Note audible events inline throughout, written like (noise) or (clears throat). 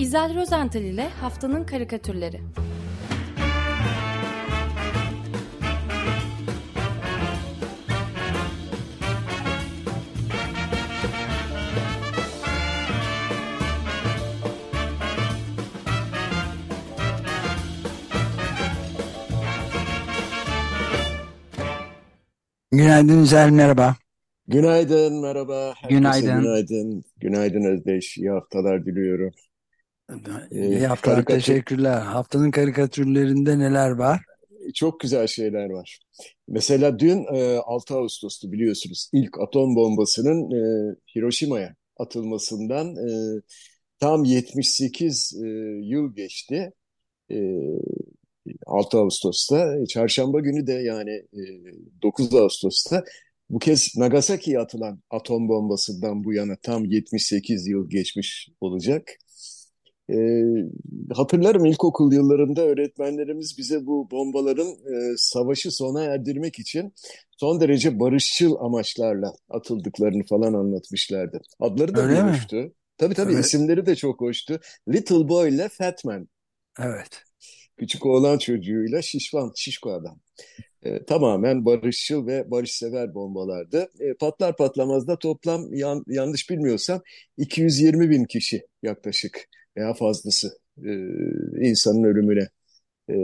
İzel Rozental ile Haftanın Karikatürleri Günaydın Zel, merhaba. Günaydın, merhaba. Herkese Günaydın. günaydın. Günaydın Özdeş. İyi haftalar diliyorum. İyi Ee, haftalar, karikatür, teşekkürler. Haftanın karikatürlerinde neler var? çok güzel şeyler var. Mesela dün e, 6 Ağustos'tu biliyorsunuz. İlk atom bombasının e, Hiroşima'ya atılmasından e, tam 78 e, yıl geçti. E, 6 Ağustos'ta, e, çarşamba günü de yani e, 9 Ağustos'ta bu kez Nagasaki'ye atılan atom bombasından bu yana tam 78 yıl geçmiş olacak. E, hatırlarım ilkokul yıllarında öğretmenlerimiz bize bu bombaların e, savaşı sona erdirmek için son derece barışçıl amaçlarla atıldıklarını falan anlatmışlardı. Adları da Öyle mi? hoştu. Tabii tabii Evet, isimleri de çok hoştu. Little Boy ile Fat Man. evet. Küçük oğlan çocuğuyla şişman, şişko adam. E, tamamen barışçıl ve barışsever bombalardı. E, patlar patlamaz da toplam yan- yanlış bilmiyorsam 220 bin kişi yaklaşık veya fazlası e, insanın ölümüne. E,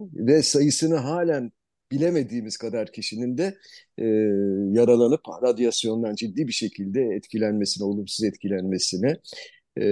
ve sayısını halen bilemediğimiz kadar kişinin de e, yaralanıp radyasyondan ciddi bir şekilde etkilenmesine, olumsuz etkilenmesine e,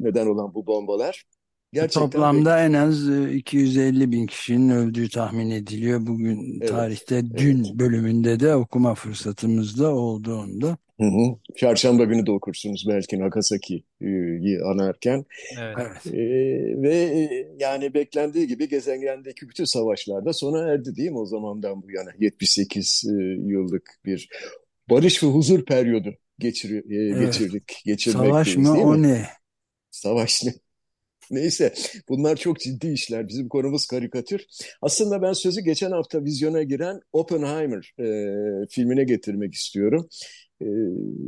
neden olan bu bombalar gerçekten ve Toplamda en az e, 250 bin kişinin öldüğü tahmin ediliyor. Bugün evet, tarihte evet. dün bölümünde de okuma fırsatımız da olduğunda. Hı hı. Çarşamba günü de okursunuz belki Nagasaki'yi anarken. Evet. Ee, ve e, yani beklendiği gibi gezegendeki bütün savaşlarda sona erdi değil mi o zamandan bu yana 78 e, yıllık bir barış ve huzur periyodu geçiriyor, e, evet. geçirdik, Savaş mı o mi? ne? Savaş ne? Neyse bunlar çok ciddi işler. Bizim konumuz karikatür. Aslında ben sözü geçen hafta vizyona giren Oppenheimer e, filmine getirmek istiyorum. E,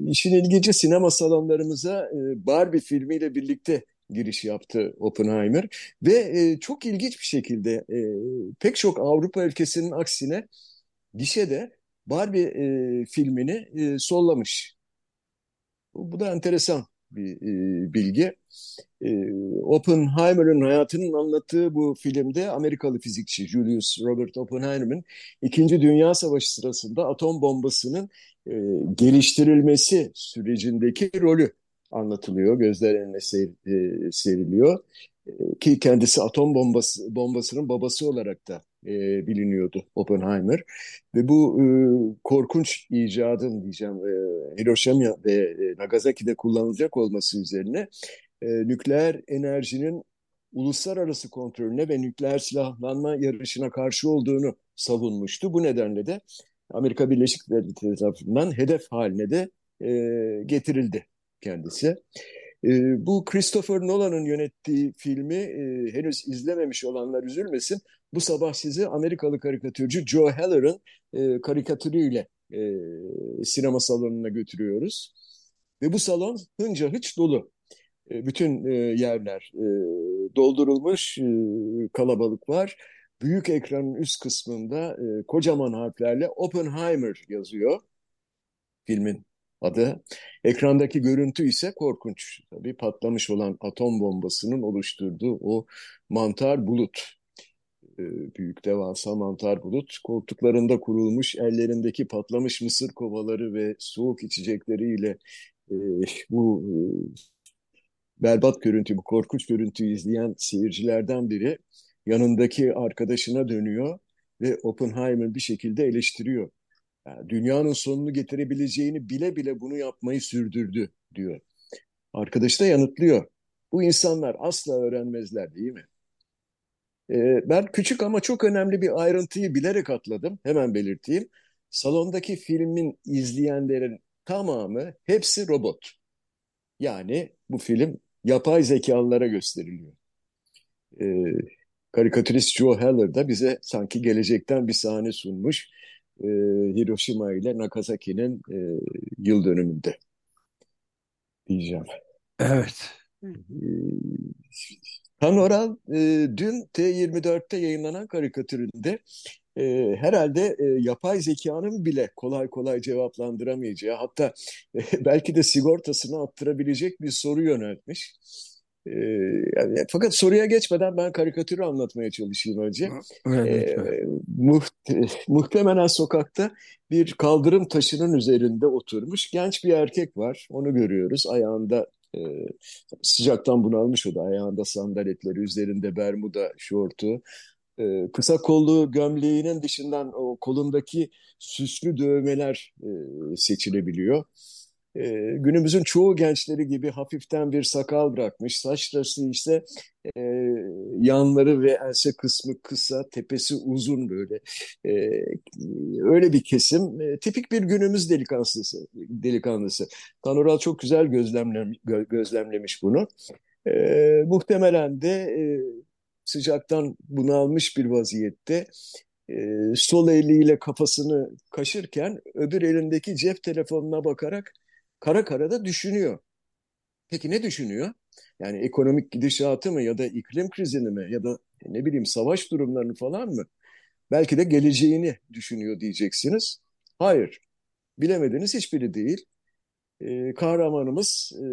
işin ilginci sinema salonlarımıza e, Barbie filmiyle birlikte giriş yaptı Oppenheimer ve e, çok ilginç bir şekilde e, pek çok Avrupa ülkesinin aksine gişede Barbie e, filmini e, sollamış. Bu, bu da enteresan bir e, bilgi. E, Oppenheimer'ın hayatının anlattığı bu filmde Amerikalı fizikçi Julius Robert Oppenheimer'ın İkinci Dünya Savaşı sırasında atom bombasının e, geliştirilmesi sürecindeki rolü anlatılıyor, gözler önüne ser- e, seriliyor. E, ki kendisi atom bombası bombasının babası olarak da e, biliniyordu Oppenheimer. Ve bu e, korkunç icadın diyeceğim e, Hiroşima ve e, Nagasaki'de kullanılacak olması üzerine e, nükleer enerjinin uluslararası kontrolüne ve nükleer silahlanma yarışına karşı olduğunu savunmuştu. Bu nedenle de Amerika Birleşik Devletleri tarafından hedef haline de e, getirildi kendisi. E, bu Christopher Nolan'ın yönettiği filmi e, henüz izlememiş olanlar üzülmesin. Bu sabah sizi Amerikalı karikatürcü Joe Heller'ın e, karikatürüyle e, sinema salonuna götürüyoruz. Ve bu salon hınca hıç dolu. E, bütün e, yerler e, doldurulmuş, e, kalabalık var. Büyük ekranın üst kısmında e, kocaman harflerle Oppenheimer yazıyor filmin adı. Ekrandaki görüntü ise korkunç. Tabii patlamış olan atom bombasının oluşturduğu o mantar bulut. E, büyük devasa mantar bulut. Koltuklarında kurulmuş, ellerindeki patlamış mısır kovaları ve soğuk içecekleriyle e, bu e, berbat görüntü, bu korkunç görüntüyü izleyen seyircilerden biri yanındaki arkadaşına dönüyor ve Oppenheimer bir şekilde eleştiriyor. Yani dünyanın sonunu getirebileceğini bile bile bunu yapmayı sürdürdü diyor. Arkadaş da yanıtlıyor. Bu insanlar asla öğrenmezler değil mi? Ee, ben küçük ama çok önemli bir ayrıntıyı bilerek atladım. Hemen belirteyim. Salondaki filmin izleyenlerin tamamı hepsi robot. Yani bu film yapay zekalılara gösteriliyor. Ee, karikatürist Joe Heller da bize sanki gelecekten bir sahne sunmuş. Ee, Hiroşima ile Nagasaki'nin e, yıl dönümünde diyeceğim. Evet. Han Oral e, dün T24'te yayınlanan karikatüründe e, herhalde e, yapay zekanın bile kolay kolay cevaplandıramayacağı hatta e, belki de sigortasını attırabilecek bir soru yöneltmiş. E, yani, fakat soruya geçmeden ben karikatürü anlatmaya çalışayım önce. Evet, e, muht muhtemelen sokakta bir kaldırım taşının üzerinde oturmuş genç bir erkek var. Onu görüyoruz. Ayağında e, sıcaktan bunalmış o da. Ayağında sandaletleri, üzerinde bermuda şortu. E, kısa kollu gömleğinin dışından o kolundaki süslü dövmeler e, seçilebiliyor. E, günümüzün çoğu gençleri gibi hafiften bir sakal bırakmış. Saçları ise e, yanları ve ense kısmı kısa, tepesi uzun böyle. E, öyle bir kesim. E, tipik bir günümüz delikanlısı. delikanlısı. Tanural çok güzel gözlemlemiş, gözlemlemiş bunu. E, muhtemelen de e, sıcaktan bunalmış bir vaziyette e, sol eliyle kafasını kaşırken öbür elindeki cep telefonuna bakarak kara kara da düşünüyor. Peki ne düşünüyor? Yani ekonomik gidişatı mı ya da iklim krizini mi ya da ne bileyim savaş durumlarını falan mı? Belki de geleceğini düşünüyor diyeceksiniz. Hayır, bilemediniz hiçbiri değil. Ee, kahramanımız e,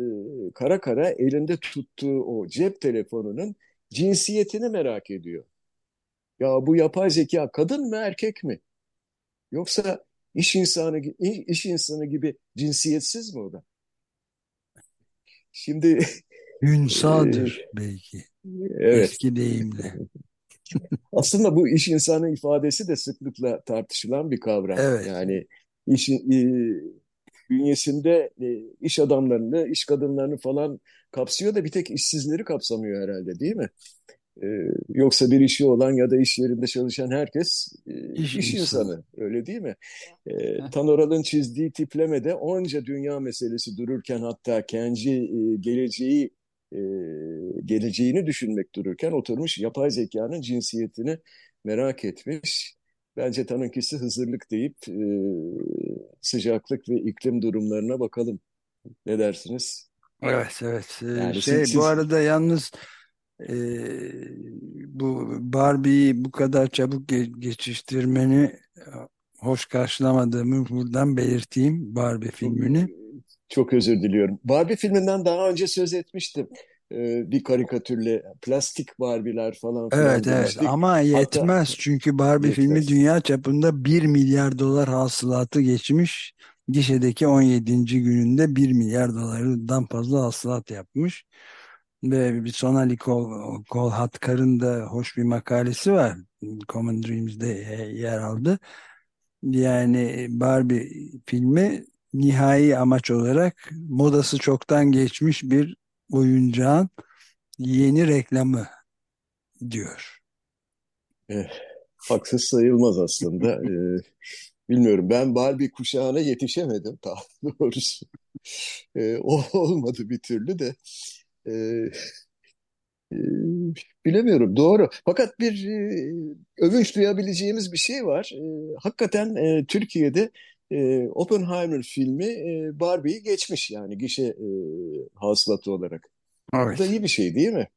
kara kara elinde tuttuğu o cep telefonunun cinsiyetini merak ediyor. Ya bu yapay zeka kadın mı erkek mi? Yoksa iş insanı iş insanı gibi cinsiyetsiz mi o da? Şimdi (laughs) Ünsaldır e, belki. Evet. Eski deyimle. (laughs) Aslında bu iş insanı ifadesi de sıklıkla tartışılan bir kavram. Evet. Yani iş, e, bünyesinde e, iş adamlarını, iş kadınlarını falan kapsıyor da bir tek işsizleri kapsamıyor herhalde değil mi? E, yoksa bir işi olan ya da iş yerinde çalışan herkes e, iş, iş insanı. insanı öyle değil mi? E, Tanoral'ın çizdiği tiplemede onca dünya meselesi dururken hatta kendi e, geleceği e, geleceğini düşünmek dururken oturmuş yapay zekanın cinsiyetini merak etmiş. Bence tanınkisi hazırlık deyip e, sıcaklık ve iklim durumlarına bakalım. Ne dersiniz? Evet evet. Ee, yani şey siz, bu arada yalnız e, bu Barbie'yi bu kadar çabuk ge geçiştirmeni hoş karşılamadığımı buradan belirteyim Barbie filmini. Çok özür diliyorum. Barbie filminden daha önce söz etmiştim. Ee, bir karikatürle plastik Barbie'ler falan filan Evet evet ama yetmez Hatta, çünkü Barbie yetmez. filmi dünya çapında 1 milyar dolar hasılatı geçmiş. Gişedeki 17. gününde 1 milyar dolardan fazla hasılat yapmış. Ve bir Sonali Kol, Kolhatkar'ın da hoş bir makalesi var. Common Dreams'de yer aldı. Yani Barbie filmi nihai amaç olarak modası çoktan geçmiş bir oyuncağın yeni reklamı diyor. Eh, haksız sayılmaz aslında. (laughs) ee, bilmiyorum ben Barbie kuşağına yetişemedim daha doğrusu. Ee, o olmadı bir türlü de. Ee, (laughs) e, bilemiyorum doğru. Fakat bir e, övünç duyabileceğimiz bir şey var. E, hakikaten e, Türkiye'de e, Oppenheimer filmi e, Barbie'yi geçmiş yani gişe e, hasılatı olarak. Evet. Bu da iyi bir şey değil mi?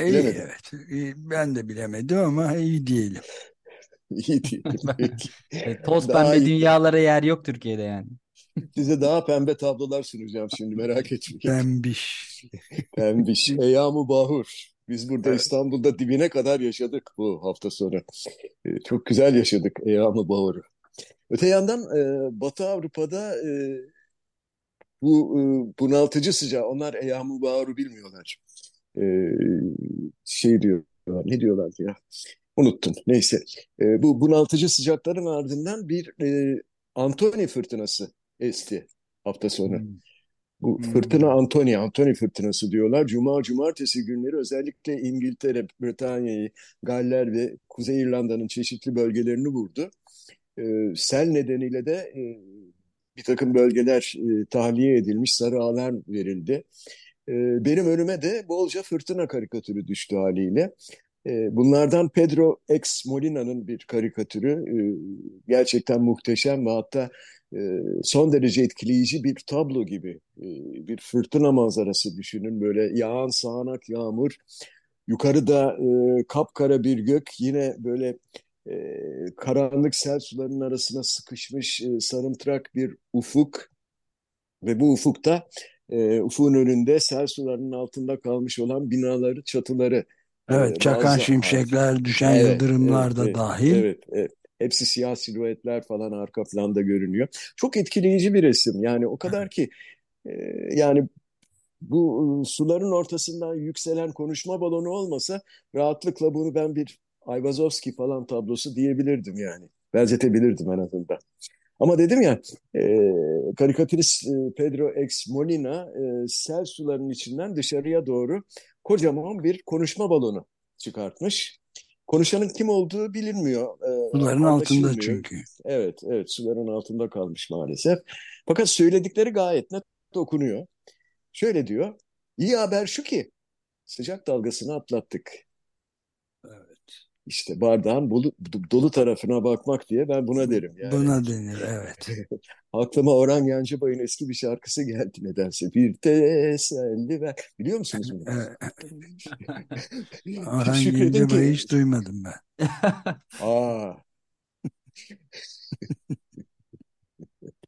İyi, Bilemedim. evet. Ben de bilemedim ama iyi diyelim. (laughs) İyi diyelim. (laughs) Peki. Toz pembe dünyalara yer yok Türkiye'de yani. Size daha pembe tablolar sunacağım şimdi merak etmeyin. Pembiş. Pembiş. (laughs) Eyamu Bahur. Biz burada evet. İstanbul'da dibine kadar yaşadık bu hafta sonu. E, çok güzel yaşadık Eyamu Bahur'u. Öte yandan e, Batı Avrupa'da e, bu e, bunaltıcı sıcağı, onlar Eyyam-ı Bağır'ı bilmiyorlar. E, şey diyorlar, ne diyorlardı ya? Unuttum. Neyse. E, bu bunaltıcı sıcakların ardından bir e, Antoni fırtınası esti hafta sonu. Hmm. Bu hmm. fırtına Antoni, Antoni fırtınası diyorlar. Cuma, cumartesi günleri özellikle İngiltere, Britanya'yı, Galler ve Kuzey İrlanda'nın çeşitli bölgelerini vurdu. E, sel nedeniyle de e, bir takım bölgeler e, tahliye edilmiş, sarı alarm verildi. E, benim önüme de bolca fırtına karikatürü düştü haliyle. E, bunlardan Pedro X Molina'nın bir karikatürü e, gerçekten muhteşem ve hatta e, son derece etkileyici bir tablo gibi. E, bir fırtına manzarası düşünün böyle yağan sağanak yağmur, yukarıda kapkara bir gök yine böyle karanlık sel sularının arasına sıkışmış sarımtırak bir ufuk ve bu ufukta e, ufuğun önünde sel sularının altında kalmış olan binaları, çatıları. Evet, çakan bazı, şimşekler, düşen evet, yıldırımlar evet, da evet, dahil. Evet, evet. Hepsi siyah silüetler falan arka planda görünüyor. Çok etkileyici bir resim. Yani o kadar ki e, yani bu suların ortasından yükselen konuşma balonu olmasa rahatlıkla bunu ben bir Ayvazovski falan tablosu diyebilirdim yani. Benzetebilirdim en azından. Ama dedim ya e, karikatürist e, Pedro X Molina e, sel sularının içinden dışarıya doğru kocaman bir konuşma balonu çıkartmış. Konuşanın kim olduğu bilinmiyor. E, suların altında çünkü. Evet, evet suların altında kalmış maalesef. Fakat söyledikleri gayet net okunuyor. Şöyle diyor, iyi haber şu ki sıcak dalgasını atlattık. İşte bardağın dolu, dolu tarafına bakmak diye ben buna derim. Yani. Buna denir evet. (laughs) Aklıma Orhan Gencebay'ın eski bir şarkısı geldi nedense. Bir teselli ver. Biliyor musunuz bunu? (laughs) Orhan Gencebay'ı hiç duymadım ben. (laughs) Aa.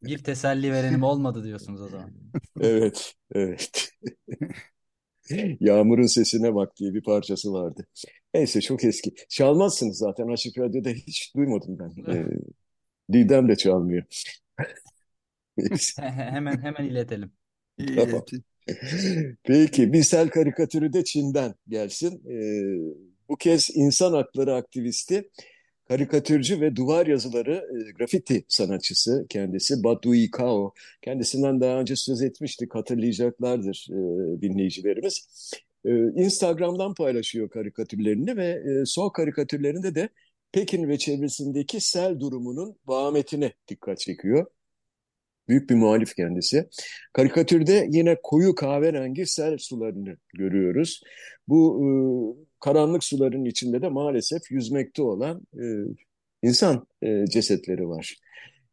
bir teselli verenim olmadı diyorsunuz o zaman. Evet, evet. (laughs) Yağmurun sesine bak diye bir parçası vardı. Neyse çok eski. Çalmazsınız zaten. Açık Radyo'da hiç duymadım ben. Ee, Didem de çalmıyor. (laughs) hemen hemen iletelim. Tamam. Peki bir sel karikatürü de Çin'den gelsin. Ee, bu kez insan hakları aktivisti, karikatürcü ve duvar yazıları e, grafiti sanatçısı kendisi Badui Kao. Kendisinden daha önce söz etmiştik hatırlayacaklardır e, dinleyicilerimiz. Ee, Instagram'dan paylaşıyor karikatürlerini ve e, son karikatürlerinde de Pekin ve çevresindeki sel durumunun vahametine dikkat çekiyor. Büyük bir muhalif kendisi. Karikatürde yine koyu kahverengi sel sularını görüyoruz. Bu e, karanlık suların içinde de maalesef yüzmekte olan e, insan e, cesetleri var.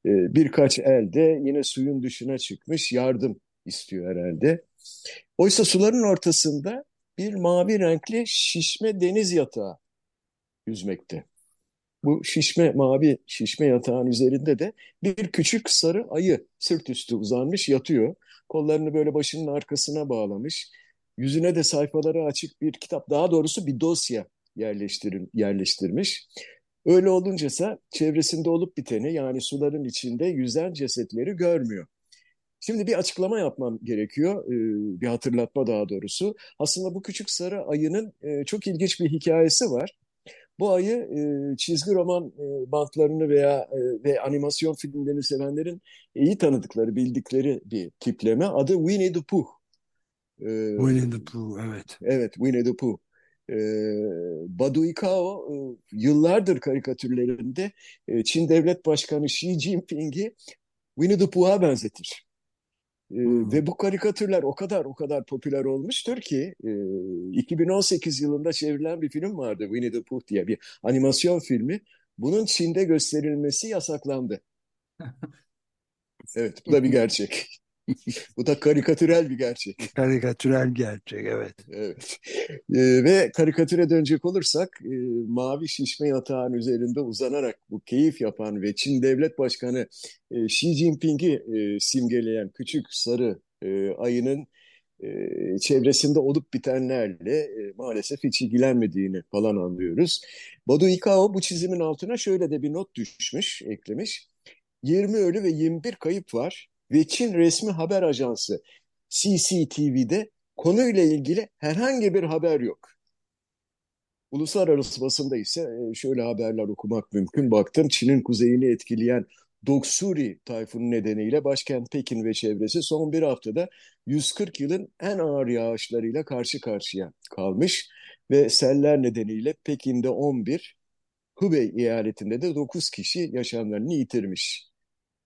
E, birkaç elde yine suyun dışına çıkmış yardım istiyor herhalde. Oysa suların ortasında bir mavi renkli şişme deniz yatağı yüzmekte. Bu şişme mavi şişme yatağın üzerinde de bir küçük sarı ayı sırt üstü uzanmış yatıyor. Kollarını böyle başının arkasına bağlamış. Yüzüne de sayfaları açık bir kitap, daha doğrusu bir dosya yerleştir yerleştirmiş. Öyle olunca ise çevresinde olup biteni yani suların içinde yüzen cesetleri görmüyor. Şimdi bir açıklama yapmam gerekiyor, bir hatırlatma daha doğrusu. Aslında bu küçük sarı ayının çok ilginç bir hikayesi var. Bu ayı e, çizgi roman bantlarını veya ve animasyon filmlerini sevenlerin iyi tanıdıkları, bildikleri bir tipleme. Adı Winnie the Pooh. Winnie the Pooh, evet. Evet, Winnie the Pooh. Badu Ikao yıllardır karikatürlerinde Çin Devlet Başkanı Xi Jinping'i Winnie the Pooh'a benzetir. Ee, hmm. Ve bu karikatürler o kadar o kadar popüler olmuştur ki e, 2018 yılında çevrilen bir film vardı Winnie the Pooh diye bir animasyon filmi. Bunun Çin'de gösterilmesi yasaklandı. (laughs) Evet bu da bir gerçek. (laughs) Bu da karikatürel bir gerçek. (laughs) Karikatürel gerçek, evet. Evet. E, ve karikatüre dönecek olursak, e, mavi şişme yatağın üzerinde uzanarak bu keyif yapan ve Çin Devlet Başkanı e, Xi Jinping'i e, simgeleyen küçük sarı e, ayının e, çevresinde olup bitenlerle e, maalesef hiç ilgilenmediğini falan anlıyoruz. Badu Ikao bu çizimin altına şöyle de bir not düşmüş, eklemiş. 20 ölü ve 21 kayıp var ve Çin resmi haber ajansı CCTV'de konuyla ilgili herhangi bir haber yok. Uluslararası basında ise e, şöyle haberler okumak mümkün. Baktım Çin'in kuzeyini etkileyen Doksuri tayfunu nedeniyle başkent Pekin ve çevresi son bir haftada 140 yılın en ağır yağışlarıyla karşı karşıya kalmış ve seller nedeniyle Pekin'de 11, Hubei eyaletinde de 9 kişi yaşamlarını yitirmiş.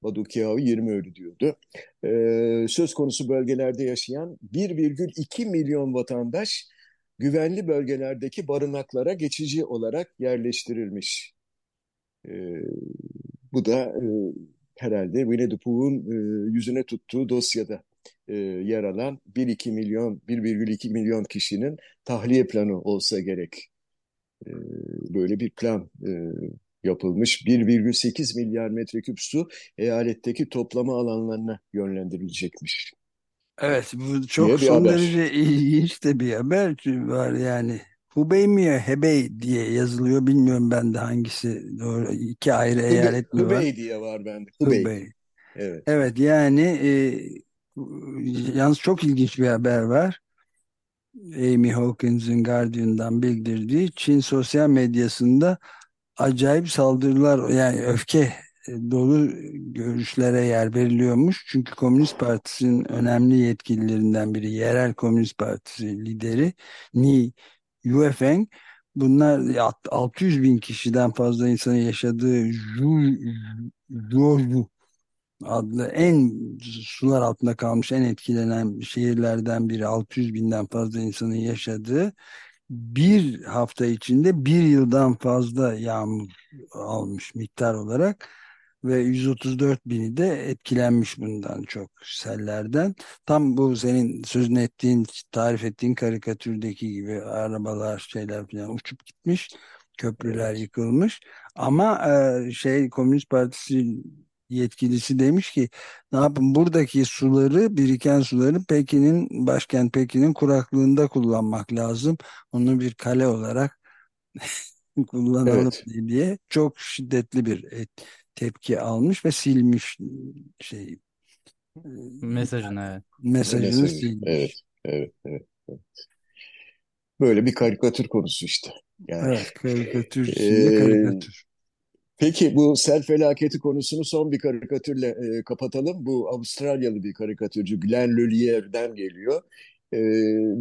Badukiao 20 ölü diyordu. Ee, söz konusu bölgelerde yaşayan 1,2 milyon vatandaş güvenli bölgelerdeki barınaklara geçici olarak yerleştirilmiş. E, bu da e, herhalde Winnie the e, yüzüne tuttuğu dosyada e, yer alan 1-2 milyon, 1,2 milyon kişinin tahliye planı olsa gerek. E, böyle bir plan e, yapılmış. 1,8 milyar metreküp su eyaletteki toplama alanlarına yönlendirilecekmiş. Evet bu çok son haber. derece ilginç de bir haber var yani. Hubei mi Hebei diye yazılıyor bilmiyorum ben de hangisi doğru iki ayrı Hubei, eyalet mi Hubei var? Hubei diye var bende. Hubei. Hubei. Evet. Evet yani e, yalnız çok ilginç bir haber var. Amy Hawkins'in Guardian'dan bildirdiği Çin sosyal medyasında acayip saldırılar yani öfke dolu görüşlere yer veriliyormuş. Çünkü Komünist Partisi'nin önemli yetkililerinden biri, yerel Komünist Partisi lideri Ni Yuefeng bunlar 600 bin kişiden fazla insanın yaşadığı Zhuozhu adlı en sular altında kalmış en etkilenen şehirlerden biri 600 binden fazla insanın yaşadığı bir hafta içinde bir yıldan fazla yağmur almış miktar olarak ve 134 bini de etkilenmiş bundan çok sellerden. Tam bu senin sözünü ettiğin, tarif ettiğin karikatürdeki gibi arabalar şeyler falan uçup gitmiş. Köprüler yıkılmış. Ama e, şey Komünist Partisi yetkilisi demiş ki ne yapın buradaki suları biriken suları Pekin'in başkent Pekin'in kuraklığında kullanmak lazım. Onu bir kale olarak (laughs) kullanalım evet. diye çok şiddetli bir et, tepki almış ve silmiş şey mesajını evet. Mesajını Mesajı, silmiş. Evet, evet, evet, evet. Böyle bir karikatür konusu işte. Yani, evet, karikatür ee, karikatür. Peki bu sel felaketi konusunu son bir karikatürle e, kapatalım. Bu Avustralyalı bir karikatürcü Glenn Lulier'den geliyor. E,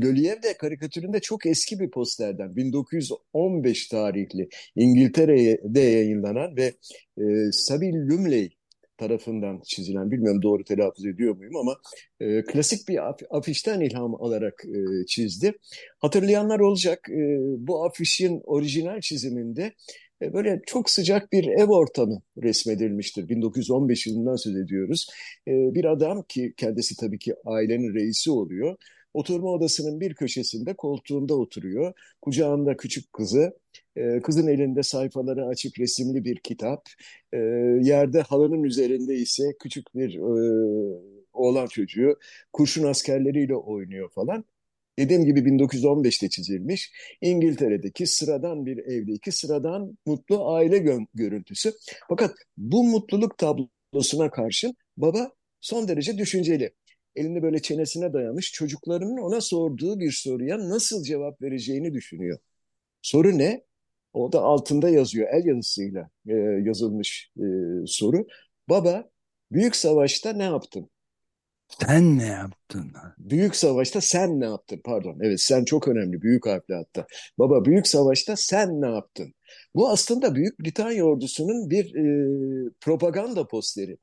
Lullier de karikatüründe çok eski bir posterden 1915 tarihli İngiltere'de yayınlanan ve e, Sabil Lumley tarafından çizilen, bilmiyorum doğru telaffuz ediyor muyum ama e, klasik bir af, afişten ilham alarak e, çizdi. Hatırlayanlar olacak e, bu afişin orijinal çiziminde böyle çok sıcak bir ev ortamı resmedilmiştir. 1915 yılından söz ediyoruz. E, bir adam ki kendisi tabii ki ailenin reisi oluyor. Oturma odasının bir köşesinde koltuğunda oturuyor. Kucağında küçük kızı, e, kızın elinde sayfaları açık resimli bir kitap. Yerde halının üzerinde ise küçük bir oğlan çocuğu kurşun askerleriyle oynuyor falan. Dediğim gibi 1915'te çizilmiş. İngiltere'deki sıradan bir evdeki sıradan mutlu aile görüntüsü. Fakat bu mutluluk tablosuna karşın baba son derece düşünceli. Elini böyle çenesine dayamış çocuklarının ona sorduğu bir soruya nasıl cevap vereceğini düşünüyor. Soru ne? O da altında yazıyor el yazısıyla e, yazılmış e, soru. Baba büyük savaşta ne yaptın? Sen ne yaptın? Büyük savaşta sen ne yaptın? Pardon. Evet sen çok önemli. Büyük harfle hatta. Baba büyük savaşta sen ne yaptın? Bu aslında Büyük Britanya ordusunun bir e, propaganda posteri.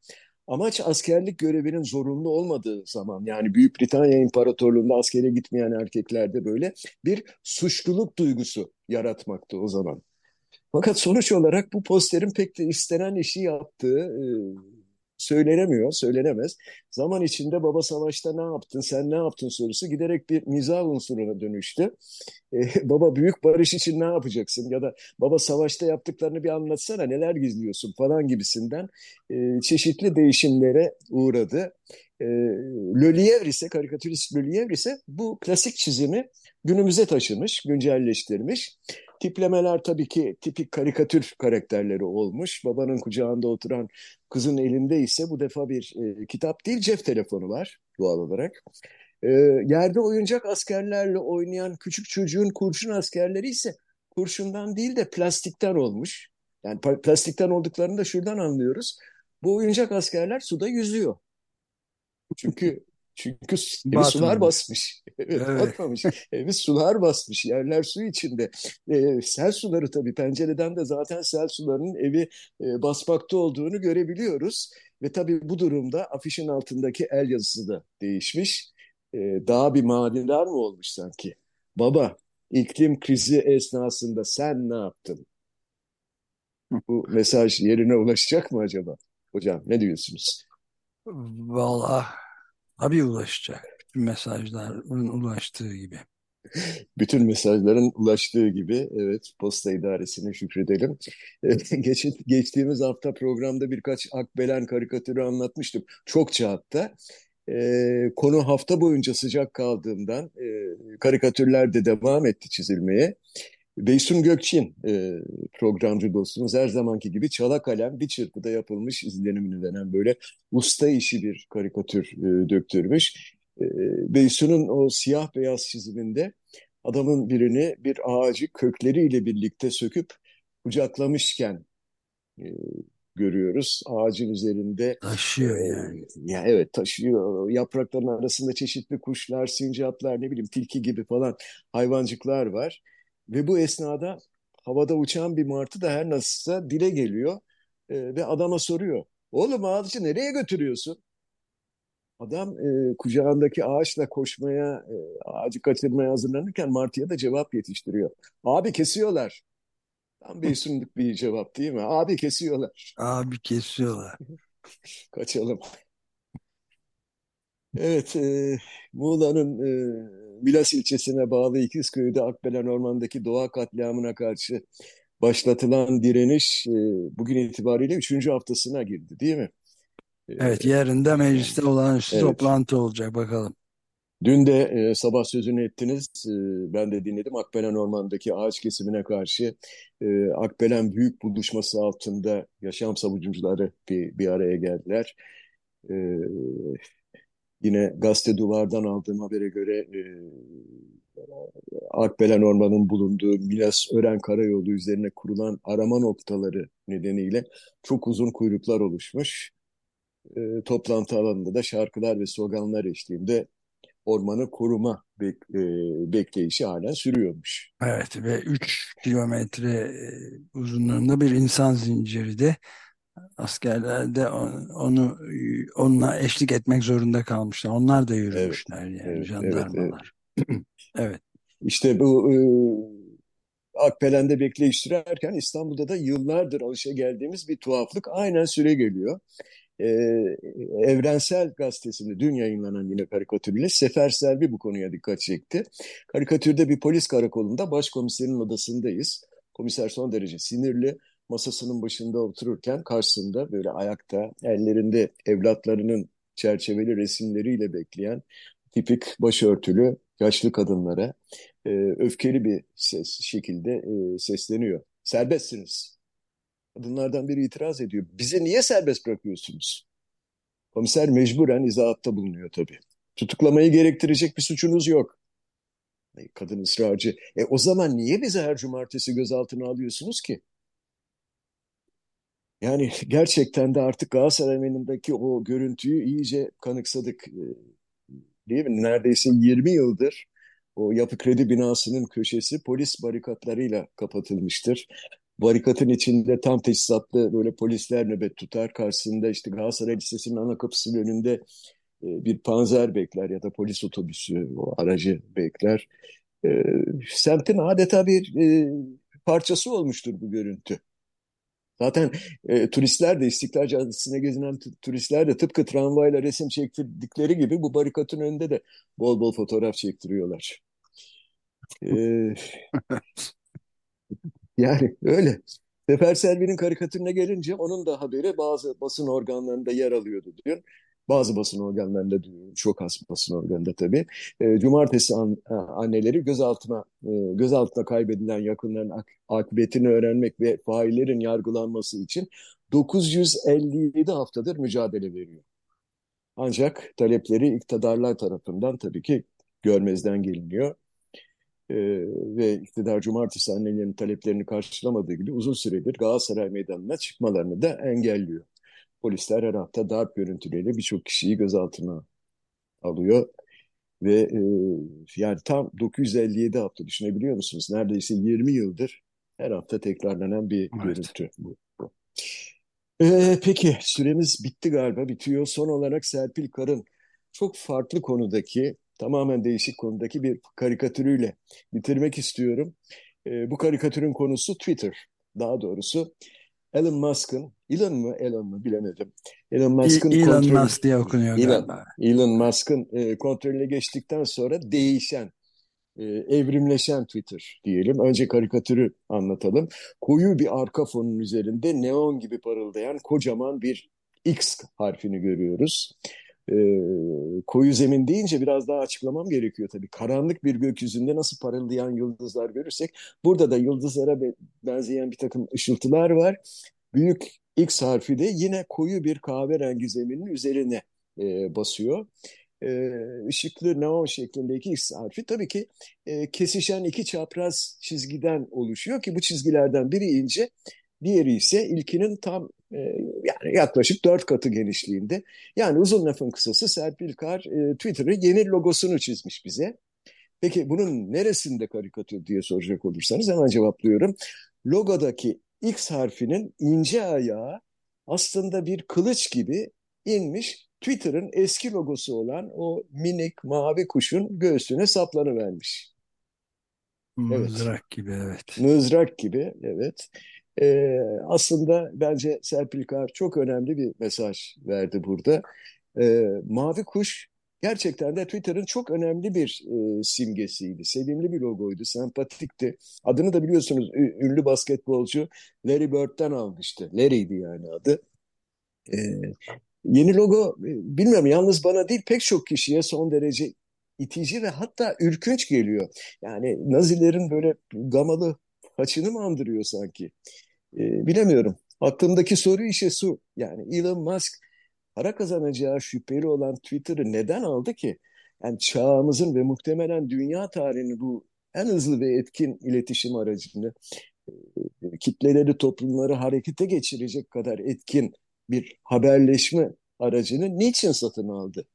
Amaç askerlik görevinin zorunlu olmadığı zaman yani Büyük Britanya İmparatorluğu'nda askere gitmeyen erkeklerde böyle bir suçluluk duygusu yaratmaktı o zaman. Fakat sonuç olarak bu posterin pek de istenen işi yaptığı e, söylenemiyor, söylenemez. Zaman içinde baba savaşta ne yaptın, sen ne yaptın sorusu giderek bir mizah unsuruna dönüştü. Ee, (laughs) baba büyük barış için ne yapacaksın ya da baba savaşta yaptıklarını bir anlatsana neler gizliyorsun falan gibisinden e, çeşitli değişimlere uğradı. E, Löliev ise, karikatürist Löliev ise bu klasik çizimi günümüze taşımış, güncelleştirmiş. Tiplemeler tabii ki tipik karikatür karakterleri olmuş. Babanın kucağında oturan kızın elinde ise bu defa bir e, kitap değil cep telefonu var doğal olarak. E, yerde oyuncak askerlerle oynayan küçük çocuğun kurşun askerleri ise kurşundan değil de plastikten olmuş. Yani plastikten olduklarını da şuradan anlıyoruz. Bu oyuncak askerler suda yüzüyor. Çünkü çünkü evi sular basmış. (laughs) evet, batmamış. evi sular basmış. Yerler su içinde. E, sel suları tabii pencereden de zaten sel sularının evi e, basmakta olduğunu görebiliyoruz. Ve tabii bu durumda afişin altındaki el yazısı da değişmiş. E, daha bir manidar mı olmuş sanki? Baba iklim krizi esnasında sen ne yaptın? Bu (laughs) mesaj yerine ulaşacak mı acaba? Hocam ne diyorsunuz? Valla tabii ulaşacak. Bütün mesajların ulaştığı gibi. Bütün mesajların ulaştığı gibi evet posta idaresine şükredelim. (laughs) Geç, geçtiğimiz hafta programda birkaç Akbelen karikatürü anlatmıştım. Çokça hatta. E, konu hafta boyunca sıcak kaldığından e, karikatürler de devam etti çizilmeye. Beysun Gökçin e, programcı dostumuz her zamanki gibi çala kalem bir çırpıda yapılmış izlenimini veren böyle usta işi bir karikatür e, döktürmüş. E, Beysun'un o siyah beyaz çiziminde adamın birini bir ağacı kökleriyle birlikte söküp kucaklamışken e, görüyoruz. Ağacın üzerinde taşıyor e, yani. Ya evet taşıyor. Yaprakların arasında çeşitli kuşlar, sincaplar, ne bileyim tilki gibi falan hayvancıklar var. Ve bu esnada havada uçan bir martı da her nasılsa dile geliyor e, ve adama soruyor. Oğlum ağacı nereye götürüyorsun? Adam e, kucağındaki ağaçla koşmaya, e, ağacı kaçırmaya hazırlanırken martıya da cevap yetiştiriyor. Abi kesiyorlar. Tam bir sunduk bir cevap değil mi? Abi kesiyorlar. Abi kesiyorlar. (laughs) Kaçalım. Evet, e, Muğla'nın e, Milas ilçesine bağlı İkizköy'de Akbelen Orman'daki doğa katliamına karşı başlatılan direniş e, bugün itibariyle üçüncü haftasına girdi değil mi? E, evet, yarın da mecliste olağanüstü evet. toplantı olacak bakalım. Dün de e, sabah sözünü ettiniz, e, ben de dinledim. Akbelen Orman'daki ağaç kesimine karşı e, Akbelen Büyük Buluşması altında yaşam savunucuları bir, bir araya geldiler. E, Yine gazete duvardan aldığım habere göre e, Akbelen Orman'ın bulunduğu Milas Ören Karayolu üzerine kurulan arama noktaları nedeniyle çok uzun kuyruklar oluşmuş. E, toplantı alanında da şarkılar ve sloganlar eşliğinde ormanı koruma bek, e, bekleyişi halen sürüyormuş. Evet ve 3 kilometre e, uzunluğunda bir insan zinciri de askerler de onu onunla eşlik etmek zorunda kalmışlar. Onlar da yürümüşler evet, yani evet, jandarmalar. Evet, evet. (clears throat) İşte bu e, Akbelen'de bekleyiş sürerken İstanbul'da da yıllardır alışa geldiğimiz bir tuhaflık aynen süre geliyor. Ee, Evrensel Gazetesi'nde dün yayınlanan yine karikatürüyle Sefer Selvi bu konuya dikkat çekti. Karikatürde bir polis karakolunda başkomiserin odasındayız. Komiser son derece sinirli masasının başında otururken karşısında böyle ayakta ellerinde evlatlarının çerçeveli resimleriyle bekleyen tipik başörtülü yaşlı kadınlara e, öfkeli bir ses şekilde e, sesleniyor. Serbestsiniz. Kadınlardan biri itiraz ediyor. Bizi niye serbest bırakıyorsunuz? Komiser mecburen izahatta bulunuyor tabii. Tutuklamayı gerektirecek bir suçunuz yok. Kadın ısrarcı. E o zaman niye bizi her cumartesi gözaltına alıyorsunuz ki? Yani gerçekten de artık Galatasaray'ındaki o görüntüyü iyice kanıksadık. E, değil mi? Neredeyse 20 yıldır o yapı kredi binasının köşesi polis barikatlarıyla kapatılmıştır. Barikatın içinde tam teçhizatlı böyle polisler nöbet tutar. Karşısında işte Galatasaray Lisesi'nin ana kapısının önünde e, bir panzer bekler ya da polis otobüsü, o aracı bekler. E, semtin adeta bir e, parçası olmuştur bu görüntü. Zaten e, turistler de İstiklal Caddesi'ne gezinen turistler de tıpkı tramvayla resim çektirdikleri gibi bu barikatın önünde de bol bol fotoğraf çektiriyorlar. E, (laughs) yani öyle. Sefer Selvi'nin karikatürüne gelince onun da haberi bazı basın organlarında yer alıyordu diyor. Bazı basın organlarında çok az basın organında tabii. E, cumartesi an, e, anneleri gözaltına e, gözaltına kaybedilen yakınların ak akıbetini öğrenmek ve faillerin yargılanması için 957 haftadır mücadele veriyor. Ancak talepleri iktidarlar tarafından tabii ki görmezden geliniyor. Ee, ve iktidar cumartesi annelerinin taleplerini karşılamadığı gibi uzun süredir Galatasaray Meydanı'na çıkmalarını da engelliyor. Polisler her hafta darp görüntüleriyle birçok kişiyi gözaltına alıyor. Ve e, yani tam 957 hafta düşünebiliyor musunuz? Neredeyse 20 yıldır her hafta tekrarlanan bir evet. görüntü bu. Ee, peki süremiz bitti galiba bitiyor. Son olarak Serpil Kar'ın çok farklı konudaki tamamen değişik konudaki bir karikatürüyle bitirmek istiyorum. E, bu karikatürün konusu Twitter. Daha doğrusu Elon Musk'ın, Elon mu Elon mu bilemedim. Elon Musk'ın Elon kontrol, Musk diye okunuyor Elon, galiba. Elon Musk'ın e, kontrolüne geçtikten sonra değişen, e, evrimleşen Twitter diyelim. Önce karikatürü anlatalım. Koyu bir arka fonun üzerinde neon gibi parıldayan kocaman bir X harfini görüyoruz e, koyu zemin deyince biraz daha açıklamam gerekiyor tabii. Karanlık bir gökyüzünde nasıl parıldayan yıldızlar görürsek burada da yıldızlara benzeyen bir takım ışıltılar var. Büyük X harfi de yine koyu bir kahverengi zeminin üzerine e, basıyor. E, ışıklı neon şeklindeki X harfi tabii ki e, kesişen iki çapraz çizgiden oluşuyor ki bu çizgilerden biri ince, diğeri ise ilkinin tam e, yani yaklaşık dört katı genişliğinde. Yani uzun lafın kısası Serpil Kar e, Twitter'ı yeni logosunu çizmiş bize. Peki bunun neresinde karikatür diye soracak olursanız hemen cevaplıyorum. Logodaki X harfinin ince ayağı aslında bir kılıç gibi inmiş Twitter'ın eski logosu olan o minik mavi kuşun göğsüne saplanıvermiş. Mızrak evet. gibi evet. Mızrak gibi evet. E, aslında bence Serpil Kar çok önemli bir mesaj verdi burada. E, Mavi Kuş gerçekten de Twitter'ın çok önemli bir e, simgesiydi. Sevimli bir logoydu, sempatikti. Adını da biliyorsunuz ünlü basketbolcu Larry Bird'den almıştı. Larry'di yani adı. E, yeni logo bilmiyorum yalnız bana değil pek çok kişiye son derece itici ve hatta ürkünç geliyor. Yani Nazilerin böyle gamalı haçını mı andırıyor sanki? e, bilemiyorum. Aklımdaki soru işe su. Yani Elon Musk para kazanacağı şüpheli olan Twitter'ı neden aldı ki? Yani çağımızın ve muhtemelen dünya tarihinin bu en hızlı ve etkin iletişim aracını e, kitleleri, toplumları harekete geçirecek kadar etkin bir haberleşme aracını niçin satın aldı?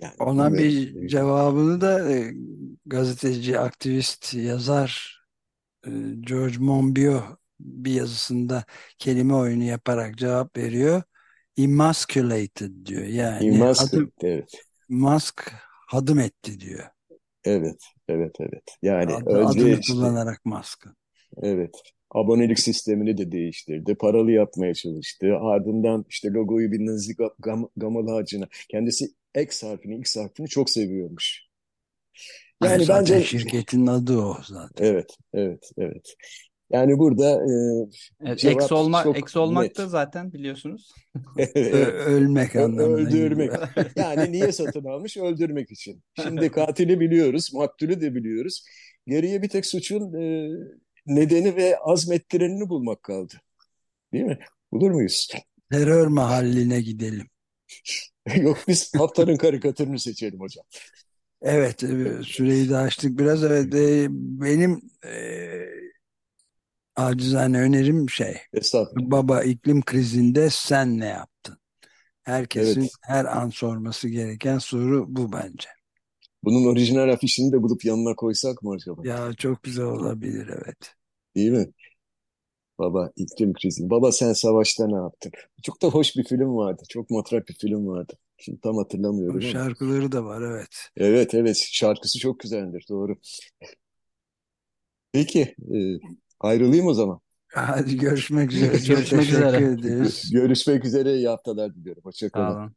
Yani Ona bir cevabını da e, gazeteci, aktivist, yazar e, George Monbiot bir yazısında kelime oyunu yaparak cevap veriyor. Emasculated diyor. Yani Emasculated, evet. Musk hadım etti diyor. Evet, evet, evet. Yani önce adını işte, kullanarak Musk'ı. Evet. Abonelik sistemini de değiştirdi. Paralı yapmaya çalıştı. Ardından işte logoyu bir nazi gam, gamalı ağacına. Kendisi X harfini, X harfini çok seviyormuş. Yani, yani bence şirketin adı o zaten. Evet, evet, evet. Yani burada e, evet, eks, olma, eks olmak net. da zaten biliyorsunuz. (laughs) Ölmek anlamında. Öldürmek. (laughs) yani niye satın almış? Öldürmek için. Şimdi katili biliyoruz, maktulü de biliyoruz. Geriye bir tek suçun e, nedeni ve azmettirenini bulmak kaldı. Değil mi? Bulur muyuz? Terör mahalline gidelim. (laughs) Yok biz haftanın karikatürünü seçelim hocam. Evet e, süreyi de açtık biraz. Evet e, benim e, acizane önerim şey. Baba iklim krizinde sen ne yaptın? Herkesin evet. her an sorması gereken soru bu bence. Bunun orijinal afişini de bulup yanına koysak mı acaba? Ya çok güzel olabilir evet. Değil mi? Baba iklim krizi. Baba sen savaşta ne yaptın? Çok da hoş bir film vardı. Çok matrak bir film vardı. Şimdi tam hatırlamıyorum. Şarkıları ama. da var evet. Evet evet şarkısı çok güzeldir doğru. Peki e, Ayrılayım o zaman. Hadi görüşmek üzere. görüşmek üzere. Görüşmek üzere. İyi haftalar diliyorum. Hoşçakalın.